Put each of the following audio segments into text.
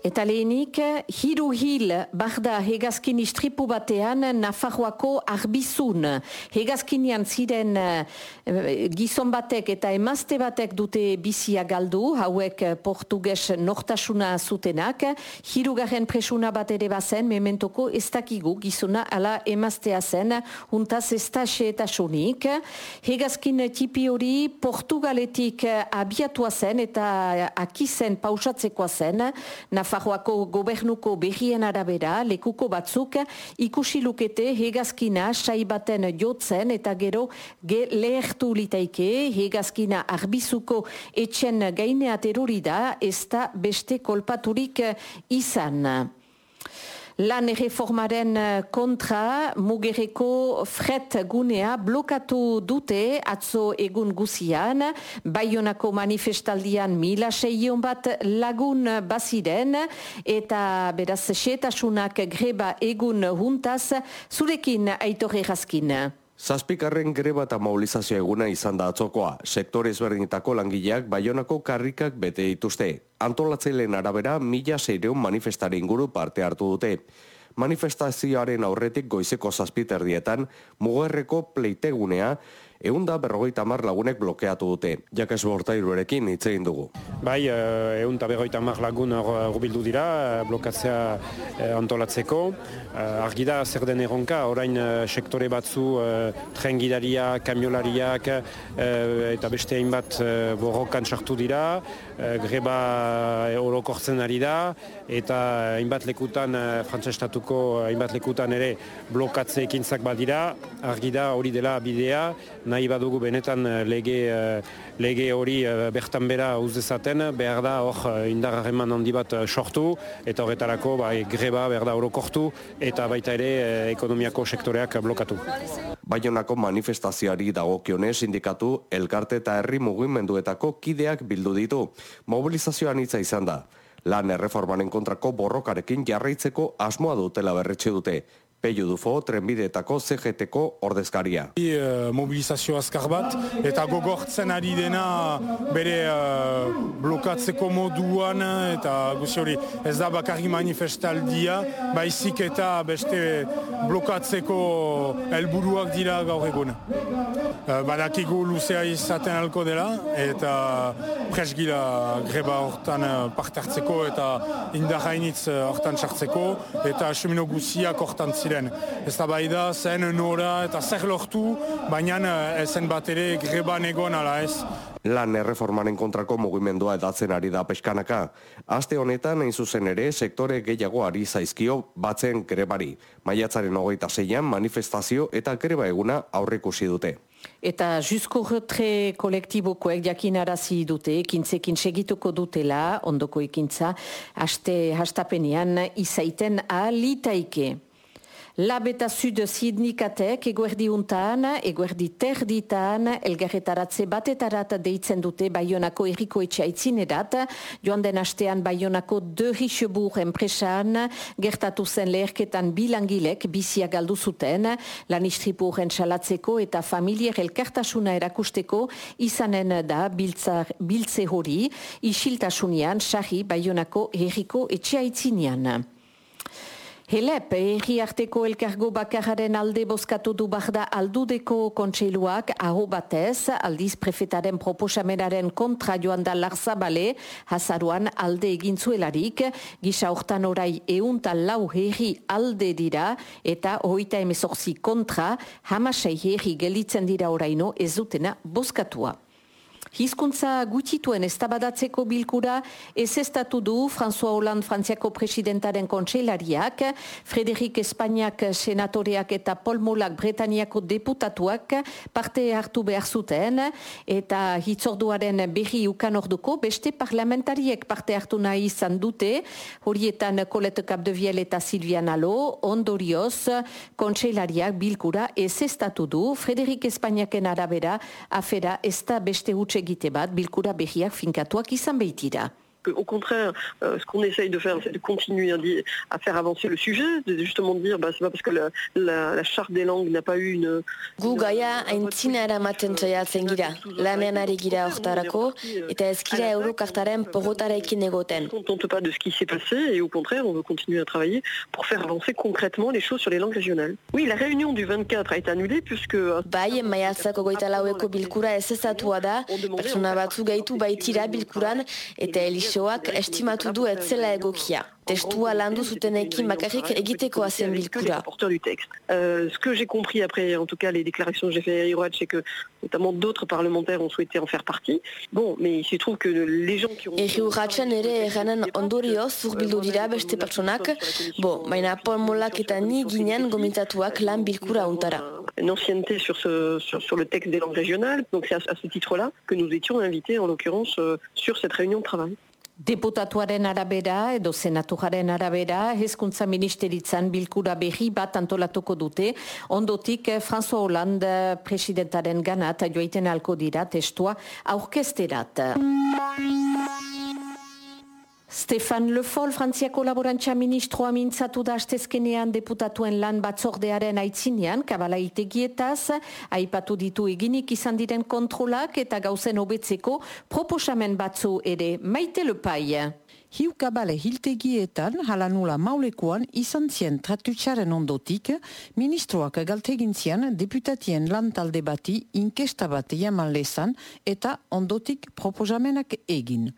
Eta lehenik, hiru hil barda hegazkin istripu batean Nafarroako arbizun. Hegazkinian ziren uh, gizon batek eta emazte batek dute bizia galdu, hauek portuges nortasuna zutenak. Hiru garen presuna bat ere bazen, mementoko ez dakigu gizuna ala emaztea zen, untaz ez da eta sunik. Hegazkin tipi hori Portugaletik abiatua zen eta akizen pausatzekoa zen, Nafarroako gobernuko berrien arabera, lekuko batzuk ikusi lukete hegazkina saibaten jotzen eta gero ge lehertu litaike hegazkina arbizuko etxen gainea terorida ez da beste kolpaturik izan. Lan erreformaren eh, kontra mugereko fret gunea blokatu dute atzo egun guzian, baionako manifestaldian mila seion bat lagun baziren, eta beraz setasunak greba egun juntaz, zurekin aitorre jaskin. Zazpikarren greba eta mobilizazio eguna izan da atzokoa. Sektore ezberdinetako langileak baionako karrikak bete dituzte. Antolatzeilen arabera, mila seireun manifestari inguru parte hartu dute. Manifestazioaren aurretik goizeko zazpiterdietan, mugerreko pleitegunea, egun da berrogeita mar lagunek blokeatu dute. Jakes bortairuarekin hitz egin dugu. Bai, egun eh, berrogeita mar lagun urbildu dira, eh, blokatzea eh, antolatzeko. Argi da, zer den erronka, orain sektore batzu tren gidaria, kamiolariak eta beste hainbat borrokan sartu dira, greba orokortzen ari da, eta hainbat lekutan, frantzestatuko hainbat lekutan ere blokatze ekintzak badira, argi da hori dela bidea, nahi badugu benetan eh, lege, eh, lege hori eh, bertan bera uzdezaten, behar da hor indarrareman handi bat sortu, eta horretarako bai, greba behar da orokortu, eta baita ere ekonomiako sektoreak blokatu. Baionako manifestazioari dagokionez indikatu elkarte eta herri mugimenduetako kideak bildu ditu. Mobilizazioan hitza izan da. Lan erreformanen kontrako borrokarekin jarraitzeko asmoa dutela berretxe dute. Peio Dufo, trenbideetako CGT-ko ordezkaria. E, mobilizazio azkar bat, eta gogortzen ari dena bere uh, blokatzeko moduan, eta guzi hori ez da bakarri manifestaldia, baizik eta beste blokatzeko helburuak dira gaur egun. Uh, badakigu luzea izaten alko dela, eta presgila greba hortan parte hartzeko, eta indarrainitz hortan sartzeko, eta asumino guziak hortan ziren. Ez da bai da, zen nora eta zer lortu, baina eh, ezen bat ere greban egon ala ez. Lan erreformaren kontrako mugimendua edatzen ari da peskanaka. Aste honetan, hain zuzen ere, sektore gehiago ari zaizkio batzen grebari. Maiatzaren hogeita zeian, manifestazio eta greba eguna aurrekusi dute. Eta juzko retre kolektibokoek jakin arazi dute, ekintzekin segituko dutela, ondoko ekintza, haste hastapenean izaiten alitaike. Labeta Sud Sidnikatek eguerdi untan, eguerdi terditan, elgarretaratze batetarat deitzen dute Bayonako erriko etxaitzinerat, joan den astean Bayonako de Richebur enpresan, gertatu zen leherketan bilangilek bizia galdu zuten, lan istripuren salatzeko eta familier elkartasuna erakusteko izanen da biltzar, biltze hori, isiltasunian, sahi Bayonako erriko etxaitzinean. Helep, erri arteko elkargo bakararen alde bozkatu du barda aldudeko kontseiluak. Aho batez, aldiz prefetaren proposamenaren kontra joan da larzabale, hazaruan alde egin zuelarik, gisa hortan orai eunta lau herri alde dira, eta hoita emezorzi kontra, hamasei herri gelitzen dira oraino ez dutena bozkatua. Hizkuntza gutituen estabadatzeko bilkura ez estatu du François Hollande Frantziako presidentaren kontseilariak, Frederik Espainiak senatoreak eta Paul Molak Bretaniako deputatuak parte hartu behar zuten, eta hitzorduaren berri ukan orduko beste parlamentariek parte hartu nahi izan dute, horietan Colette Capdeviel eta Silvia Nalo, ondorioz kontseilariak bilkura ez estatu du, Frederik Espainiaken arabera afera ez da beste utxe egite bat bilkura behiak finkatuak izan behitira. Au contraire, euh, ce qu'on essaye de faire, c'est de continuer à, faire avancer le sujet, de justement dire, bah, c'est pas parce que la, la, la charte des langues n'a pas eu une... Gu gaia aintzina eramaten saiatzen gira, lanean ari gira hortarako, eta ez gira eurokartaren porrotarekin egoten. On ne compte pas de ce qui s'est passé, et au contraire, on veut continuer à travailler pour faire avancer concrètement les choses sur les langues régionales. Oui, la réunion du 24 a été annulée, puisque... Bai, maiatzako goita laueko bilkura ez ezatua da, pertsona batzu gaitu baitira bilkuran, eta elis Gaixoak estimatu du etzela egokia. Testua landu zutenekin bakarrik egitekoa zen bilkura. Euh, ce que j'ai compris après, en tout cas, les déclarations que j'ai fait à Iroad, c'est que notamment d'autres parlementaires ont souhaité en faire partie. Bon, mais il se trouve que les gens qui ont... Eri urratxan ere eranen ondorioz zurbildu dira beste pertsonak, bo, baina Paul Molak eta ni ginen gomitatuak lan bilkura untara. Une ancienneté sur, ce, sur, sur le texte des langues régionales, donc c'est à, à ce titre-là que nous étions invités, en l'occurrence, euh, sur cette réunion de travail. Deputatuaren arabera edo senatuaren arabera hezkuntza ministeritzan bilkura berri bat antolatuko dute. Ondotik François Hollande presidentaren ganat joaiten alko dira testua aurkesterat. Stefan Le Foll, Frantziako laborantza ministroa mintzatu da astezkenean deputatuen lan batzordearen aitzinean, kabala itegietaz, aipatu ditu eginik izan diren kontrolak eta gauzen hobetzeko proposamen batzu ere. Maite Le Pai. Hiu kabale hiltegietan halanula maulekuan izan zien tratutsaren ondotik, ministroak galtegin zien deputatien lan talde bati inkesta bat jaman lezan eta ondotik proposamenak egin.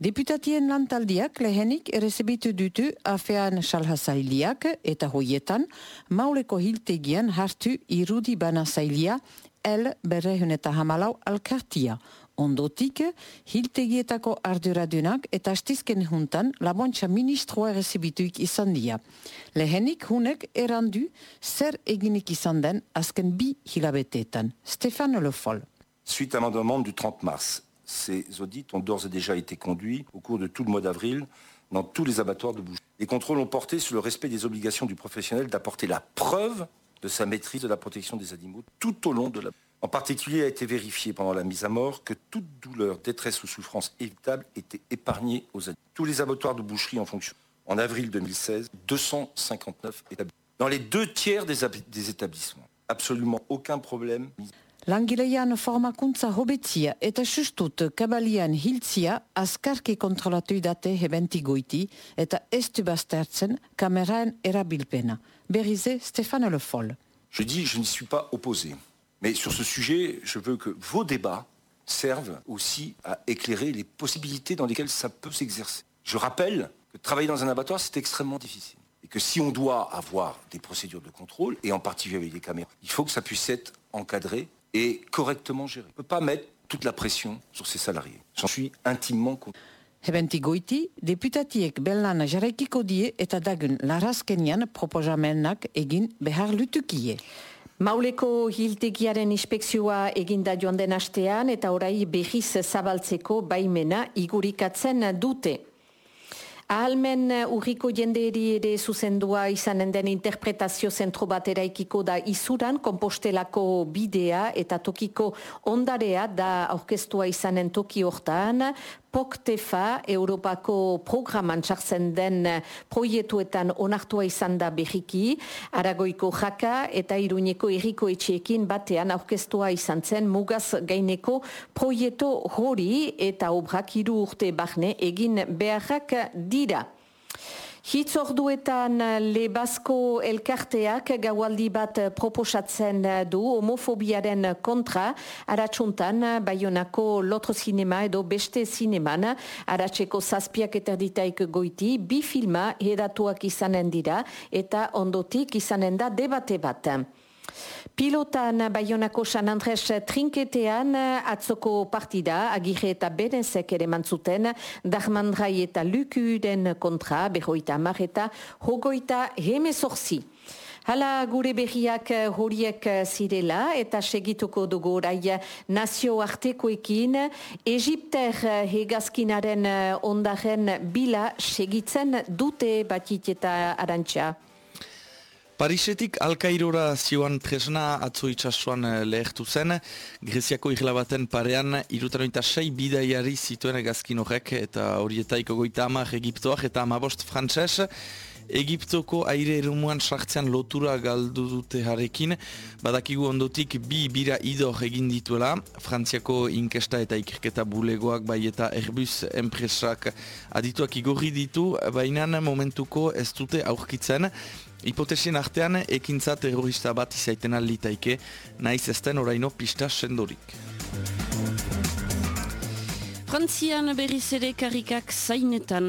Deputatien lantaldiak lehenik erezebitu dutu afean salhazailiak eta hoietan mauleko hiltegian hartu irudi bana zailia el berrehun eta hamalau alkartia. Ondotik, hiltegietako arduradunak eta astizken juntan labontxa ministroa erezebituik izan dia. Lehenik hunek erandu zer eginik izan den azken bi hilabetetan. Stefano Le Foll. Suite à l'amendement du 30 mars, Ces audits ont d'ores et déjà été conduits au cours de tout le mois d'avril dans tous les abattoirs de bouche. Les contrôles ont porté sur le respect des obligations du professionnel d'apporter la preuve de sa maîtrise de la protection des animaux tout au long de la... En particulier, a été vérifié pendant la mise à mort que toute douleur, détresse ou souffrance évitable était épargnée aux animaux. Tous les abattoirs de boucherie en fonction. En avril 2016, 259 établissements. Dans les deux tiers des, des établissements, absolument aucun problème. Langileian formakuntza hobetzia eta sustut kabalian hiltzia askarki kontrolatu date hebenti goiti eta kameraen erabilpena. Berize Stéphane Le Foll. Je dis, je n'y suis pas opposé. Mais sur ce sujet, je veux que vos débats servent aussi à éclairer les possibilités dans lesquelles ça peut s'exercer. Je rappelle que travailler dans un abattoir, c'est extrêmement difficile. Et que si on doit avoir des procédures de contrôle, et en particulier avec des caméras, il faut que ça puisse être encadré et correctement géré. On ne peut pas mettre toute la pression sur ses salariés. J'en suis intimement convaincu. Hebenti goiti, deputatiek belana jarraikiko die eta dagun larazkenian proposamenak egin behar lutukie. Mauleko hiltegiaren inspekzioa eginda joan den astean eta orai behiz zabaltzeko baimena igurikatzen dute. Ahalmen uh, urriko jendeeri ere zuzendua izanen den interpretazio zentro bat eraikiko da izuran, kompostelako bidea eta tokiko ondarea da aurkestua izanen toki hortan, POKTEFA, Europako programan txartzen den proietuetan onartua izan da behiki, Aragoiko jaka eta Iruñeko erriko etxeekin batean aurkestua izan zen mugaz gaineko proieto hori eta obrak iru urte bahne egin beharrak dira. Hitzorduetan eh, Lebasko elkarteak gaualdi bat eh, proposatzen eh, du homofobiaren kontra aratsuntan Bayonako lotro sinema edo beste sineman aratseko zazpiak eta ditaik goiti bi filma hedatuak izanen dira eta ondotik izanen da debate bat. Pilotan Bayonako San Andres trinketean atzoko partida agire eta benezek ere mantzuten Darmandrai eta Lukuden kontra behoita amar eta hogoita hemezorzi. Hala gure berriak horiek zirela eta segituko dugu orai nazio artekoekin Egipter hegazkinaren ondaren bila segitzen dute batit eta arantxa. Parisetik Alkairora zioan tresna atzo itxasuan eh, lehertu zen, Greziako baten parean irutaroita sei bidaiari zituen egazkin horrek eta horietaiko goita amak Egiptoak eta amabost frantses. Egiptoko aire erumuan sartzean lotura galdu dute jarekin, badakigu ondotik bi bira idor egin dituela, Frantziako inkesta eta ikerketa bulegoak bai eta Airbus enpresak adituak igorri ditu, baina momentuko ez dute aurkitzen, Hipotesien artean, ekintza terrorista bat izaiten alitaike, naiz ezten oraino pista sendorik. Frantzian berriz ere karikak zainetan.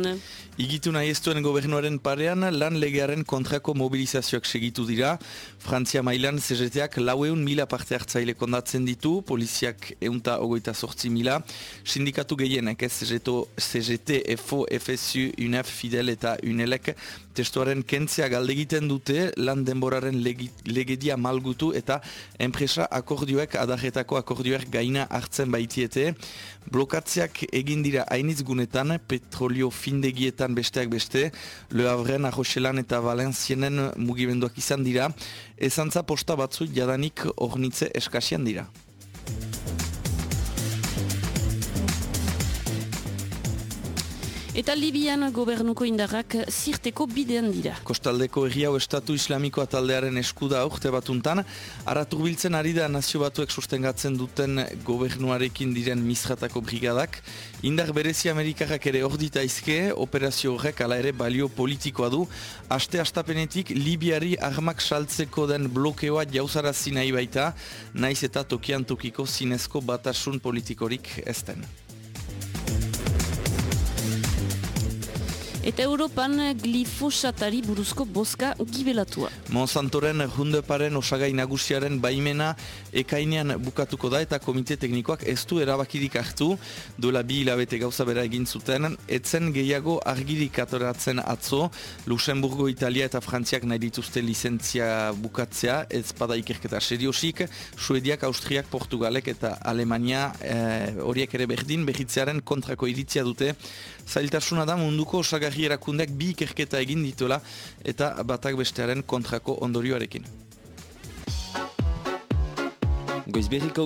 Igitu nahi ez duen gobernuaren parean, lan legearen kontrako mobilizazioak segitu dira. Frantzia mailan CGT-ak laueun mila parte hartzaile kondatzen ditu, poliziak eunta ogoita sortzi mila. Sindikatu gehienek ez CGT, FO, FSU, UNEF, Fidel eta UNELEK testuaren kentzea galdegiten dute lan denboraren legedia malgutu eta enpresa akordioek adarretako akordioek gaina hartzen baitiete. Blokatzeak egin dira hainitz gunetan, petrolio findegietan besteak beste, Le Havren, Arroxelan eta Valencienen mugimenduak izan dira, ezantza posta batzu jadanik ornitze eskasian dira. Eta Libian gobernuko indarrak zirteko bidean dira. Kostaldeko erriau estatu islamikoa taldearen eskuda aurte batuntan, aratu biltzen ari da nazio batuek sustengatzen duten gobernuarekin diren misratako brigadak. Indar berezi Amerikarrak ere ordita izke, operazio horrek ala ere balio politikoa du. Aste astapenetik Libiari armak saltzeko den blokeoa jauzarazi nahi baita, naiz eta tokian tokiko zinezko batasun politikorik ezten. Eta Europan glifosatari buruzko boska gibelatua. Monsantoren hundeparen osagai nagusiaren baimena ekainean bukatuko da eta komite teknikoak ez du erabakirik hartu. Duela bi hilabete gauza bera egin zuten etzen gehiago argirik atoratzen atzo. Luxemburgo, Italia eta Frantziak nahi dituzte lizentzia bukatzea ez pada ikerketa seriosik Suediak, Austriak, Portugalek eta Alemania eh, horiek ere berdin behitzearen kontrako iritzia dute. Zailtasuna da munduko osagarri erakundeak bi ikerketa egin dituela eta batak bestearen kontrako ondorioarekin. Goizberriko